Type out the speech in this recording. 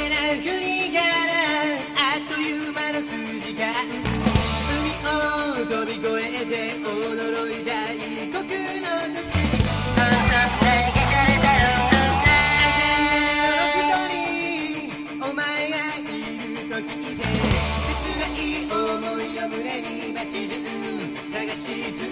けな国からあっという間の数時間。海を飛び越えて驚いた異国の土地お前がいると聞いて切ない思いを胸に街中探し続け